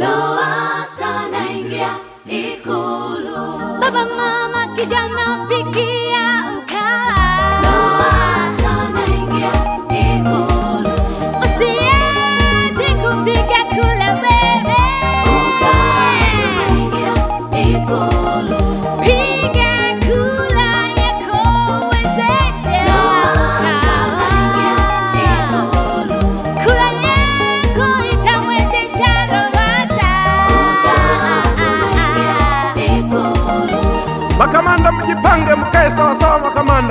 Lowassa naingia Ikulu. Baba, mama, kijana, pigia ukawa. Lowassa naingia Ikulu. Usiache kupiga kula wewe. Ukawa.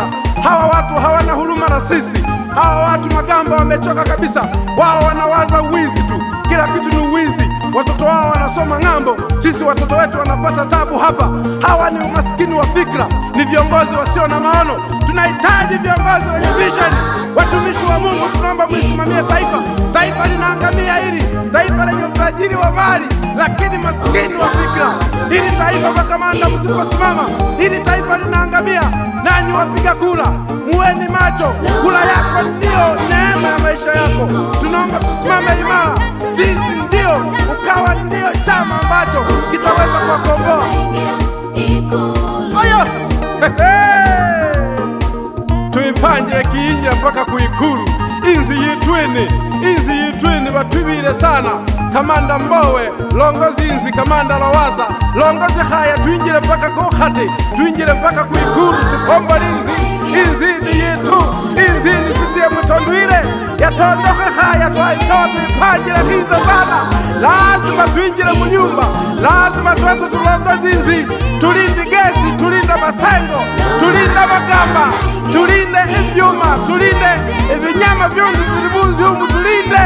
Makamanda hawa watu hawana huruma na sisi. Hawa watu Magamba wamechoka kabisa. Wao wanawaza uwizi tu, kila kitu ni uwizi. Watoto wao wanasoma ng'ambo, sisi watoto wetu wanapata tabu hapa. Hawa ni umaskini wa fikra, ni viongozi wasio na maono. Tunahitaji viongozi wenye vision. Watumishi wa Mungu, tunaomba mlisimamie taifa. Taifa linaangamia hili taifa lenye utajiri wa mali, lakini maskini wa fikra. Hili taifa makamanda, msiposimama hili taifa linaangamia. Nanyi wapiga kura, muweni macho. Kura yako ndio neema ya maisha yako. Tunaomba tusimame imara. Sisi ndio Ukawa ndio chama ambacho kitaweza kuwakomboa. Oyo tuipanje kiinja mpaka kuikuru inzi yitwini batwibire sana. Kamanda mbowe longozi inzi kamanda lowasa longozi haya twinjile mpaka kuhati twinjile mpaka kuikuru tukomba linzi inzi ni yitu inzi ni sisiemu tondwire. Yatondoke haya twaikawa twipanjile hizo sana. Lazima twinjile munyumba lazima tweze tulongozi inzi tulinde gesi tulinde masengo tulinde magamba tulinde ivyuma tulinde ivinyama vyungi vilibunzi umu tulinde